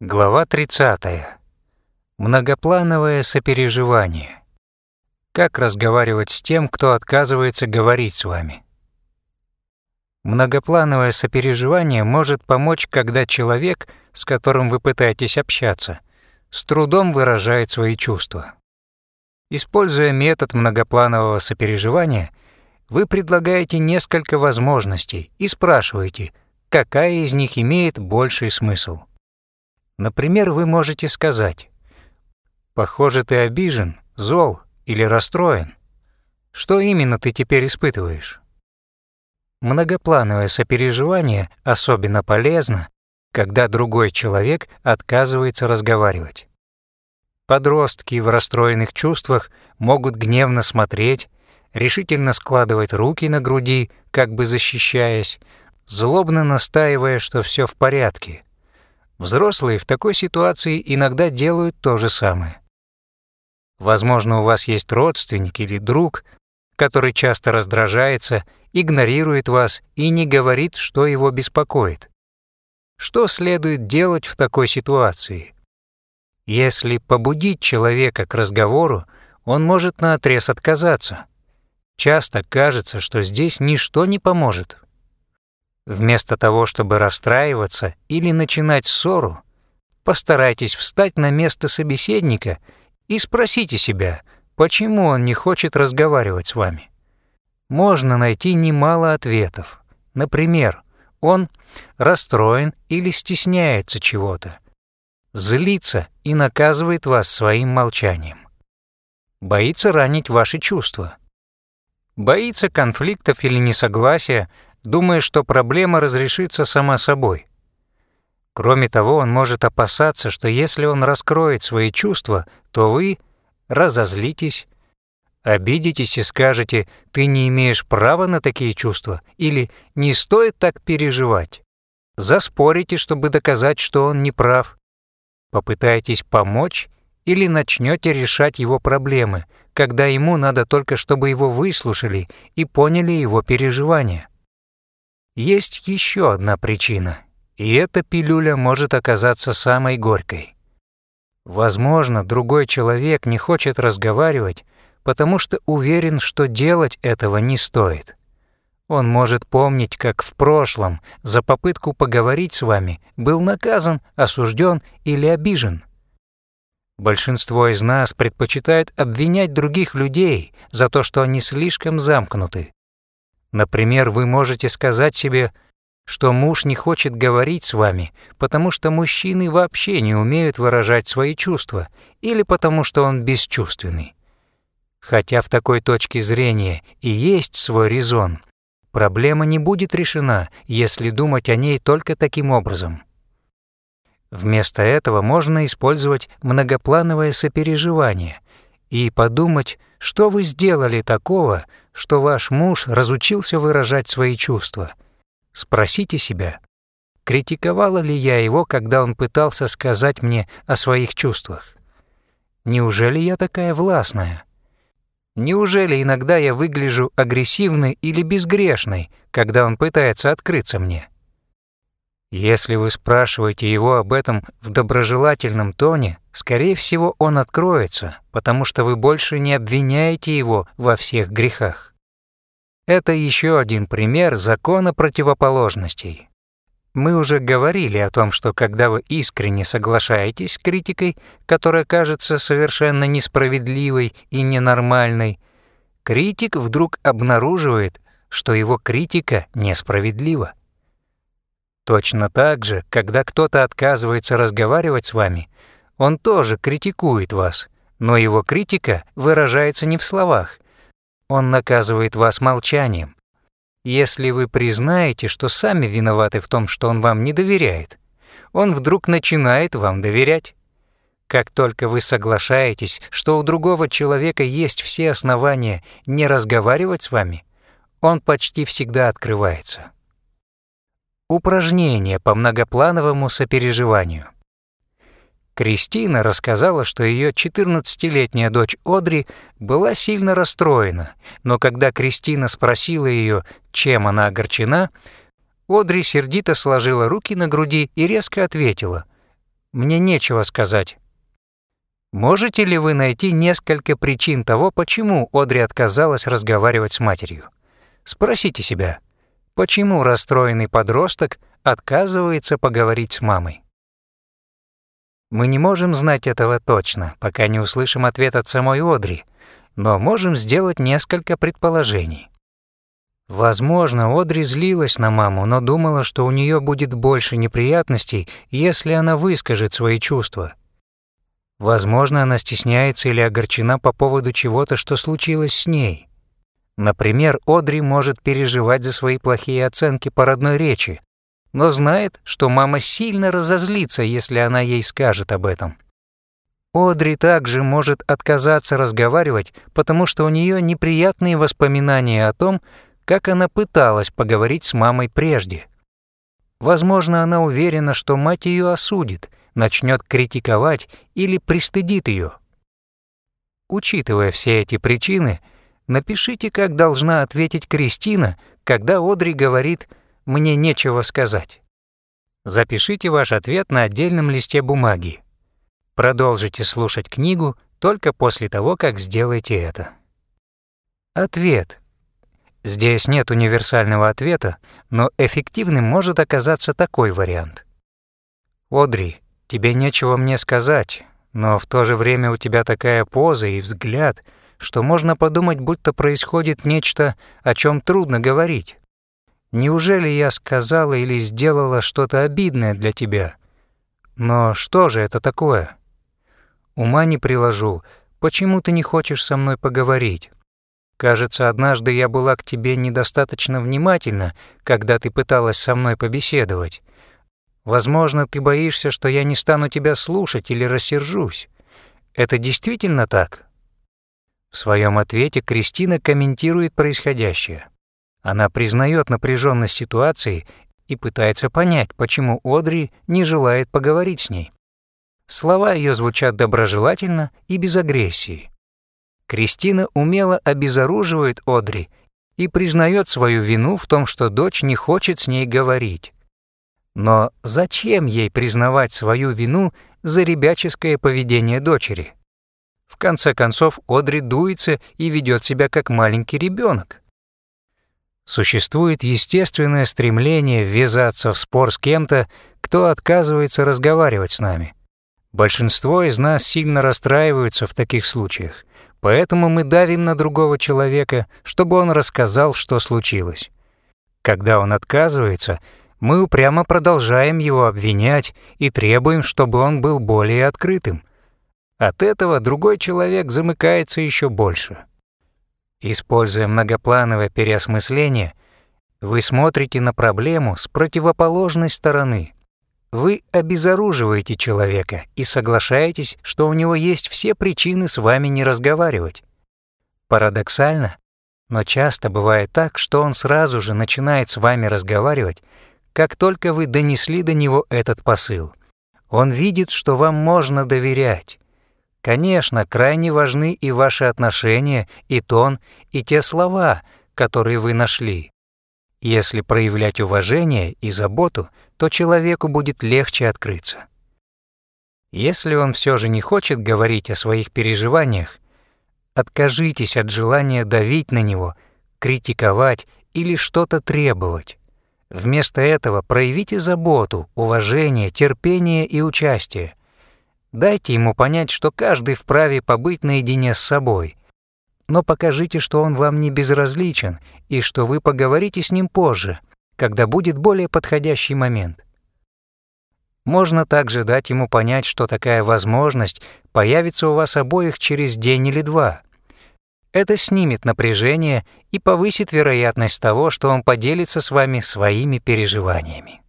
Глава 30. Многоплановое сопереживание. Как разговаривать с тем, кто отказывается говорить с вами? Многоплановое сопереживание может помочь, когда человек, с которым вы пытаетесь общаться, с трудом выражает свои чувства. Используя метод многопланового сопереживания, вы предлагаете несколько возможностей и спрашиваете, какая из них имеет больший смысл. Например, вы можете сказать «Похоже, ты обижен, зол или расстроен. Что именно ты теперь испытываешь?» Многоплановое сопереживание особенно полезно, когда другой человек отказывается разговаривать. Подростки в расстроенных чувствах могут гневно смотреть, решительно складывать руки на груди, как бы защищаясь, злобно настаивая, что все в порядке, Взрослые в такой ситуации иногда делают то же самое. Возможно, у вас есть родственник или друг, который часто раздражается, игнорирует вас и не говорит, что его беспокоит. Что следует делать в такой ситуации? Если побудить человека к разговору, он может наотрез отказаться. Часто кажется, что здесь ничто не поможет. Вместо того, чтобы расстраиваться или начинать ссору, постарайтесь встать на место собеседника и спросите себя, почему он не хочет разговаривать с вами. Можно найти немало ответов. Например, он расстроен или стесняется чего-то, злится и наказывает вас своим молчанием. Боится ранить ваши чувства. Боится конфликтов или несогласия, думая, что проблема разрешится сама собой. Кроме того, он может опасаться, что если он раскроет свои чувства, то вы разозлитесь, обидитесь и скажете «ты не имеешь права на такие чувства» или «не стоит так переживать». Заспорите, чтобы доказать, что он не прав. Попытаетесь помочь или начнете решать его проблемы, когда ему надо только, чтобы его выслушали и поняли его переживания. Есть еще одна причина, и эта пилюля может оказаться самой горькой. Возможно, другой человек не хочет разговаривать, потому что уверен, что делать этого не стоит. Он может помнить, как в прошлом за попытку поговорить с вами был наказан, осужден или обижен. Большинство из нас предпочитает обвинять других людей за то, что они слишком замкнуты, Например, вы можете сказать себе, что муж не хочет говорить с вами, потому что мужчины вообще не умеют выражать свои чувства или потому что он бесчувственный. Хотя в такой точке зрения и есть свой резон, проблема не будет решена, если думать о ней только таким образом. Вместо этого можно использовать многоплановое сопереживание и подумать, что вы сделали такого, что ваш муж разучился выражать свои чувства. Спросите себя, критиковала ли я его, когда он пытался сказать мне о своих чувствах? Неужели я такая властная? Неужели иногда я выгляжу агрессивной или безгрешной, когда он пытается открыться мне? Если вы спрашиваете его об этом в доброжелательном тоне, скорее всего, он откроется, потому что вы больше не обвиняете его во всех грехах. Это еще один пример закона противоположностей. Мы уже говорили о том, что когда вы искренне соглашаетесь с критикой, которая кажется совершенно несправедливой и ненормальной, критик вдруг обнаруживает, что его критика несправедлива. Точно так же, когда кто-то отказывается разговаривать с вами, он тоже критикует вас, но его критика выражается не в словах. Он наказывает вас молчанием. Если вы признаете, что сами виноваты в том, что он вам не доверяет, он вдруг начинает вам доверять. Как только вы соглашаетесь, что у другого человека есть все основания не разговаривать с вами, он почти всегда открывается. Упражнение по многоплановому сопереживанию. Кристина рассказала, что ее 14-летняя дочь Одри была сильно расстроена, но когда Кристина спросила ее, чем она огорчена, Одри сердито сложила руки на груди и резко ответила «Мне нечего сказать». Можете ли вы найти несколько причин того, почему Одри отказалась разговаривать с матерью? Спросите себя, почему расстроенный подросток отказывается поговорить с мамой? Мы не можем знать этого точно, пока не услышим ответ от самой Одри, но можем сделать несколько предположений. Возможно, Одри злилась на маму, но думала, что у нее будет больше неприятностей, если она выскажет свои чувства. Возможно, она стесняется или огорчена по поводу чего-то, что случилось с ней. Например, Одри может переживать за свои плохие оценки по родной речи, но знает, что мама сильно разозлится, если она ей скажет об этом. Одри также может отказаться разговаривать, потому что у нее неприятные воспоминания о том, как она пыталась поговорить с мамой прежде. Возможно, она уверена, что мать ее осудит, начнет критиковать или пристыдит ее. Учитывая все эти причины, напишите, как должна ответить Кристина, когда Одри говорит «мне нечего сказать». Запишите ваш ответ на отдельном листе бумаги. Продолжите слушать книгу только после того, как сделаете это. Ответ. Здесь нет универсального ответа, но эффективным может оказаться такой вариант. Одри, тебе нечего мне сказать, но в то же время у тебя такая поза и взгляд, что можно подумать, будто происходит нечто, о чем трудно говорить. Неужели я сказала или сделала что-то обидное для тебя? Но что же это такое? Ума не приложу, почему ты не хочешь со мной поговорить? Кажется, однажды я была к тебе недостаточно внимательна, когда ты пыталась со мной побеседовать. Возможно, ты боишься, что я не стану тебя слушать или рассержусь. Это действительно так? В своем ответе Кристина комментирует происходящее. Она признает напряженность ситуации и пытается понять, почему Одри не желает поговорить с ней. Слова ее звучат доброжелательно и без агрессии. Кристина умело обезоруживает Одри и признает свою вину в том, что дочь не хочет с ней говорить. Но зачем ей признавать свою вину за ребяческое поведение дочери? В конце концов, Одри дуется и ведет себя как маленький ребенок. Существует естественное стремление ввязаться в спор с кем-то, кто отказывается разговаривать с нами. Большинство из нас сильно расстраиваются в таких случаях, поэтому мы давим на другого человека, чтобы он рассказал, что случилось. Когда он отказывается, мы упрямо продолжаем его обвинять и требуем, чтобы он был более открытым. От этого другой человек замыкается еще больше. Используя многоплановое переосмысление, вы смотрите на проблему с противоположной стороны – вы обезоруживаете человека и соглашаетесь, что у него есть все причины с вами не разговаривать. Парадоксально, но часто бывает так, что он сразу же начинает с вами разговаривать, как только вы донесли до него этот посыл. Он видит, что вам можно доверять. Конечно, крайне важны и ваши отношения, и тон, и те слова, которые вы нашли. Если проявлять уважение и заботу, то человеку будет легче открыться. Если он все же не хочет говорить о своих переживаниях, откажитесь от желания давить на него, критиковать или что-то требовать. Вместо этого проявите заботу, уважение, терпение и участие. Дайте ему понять, что каждый вправе побыть наедине с собой, но покажите, что он вам не безразличен и что вы поговорите с ним позже, когда будет более подходящий момент. Можно также дать ему понять, что такая возможность появится у вас обоих через день или два. Это снимет напряжение и повысит вероятность того, что он поделится с вами своими переживаниями.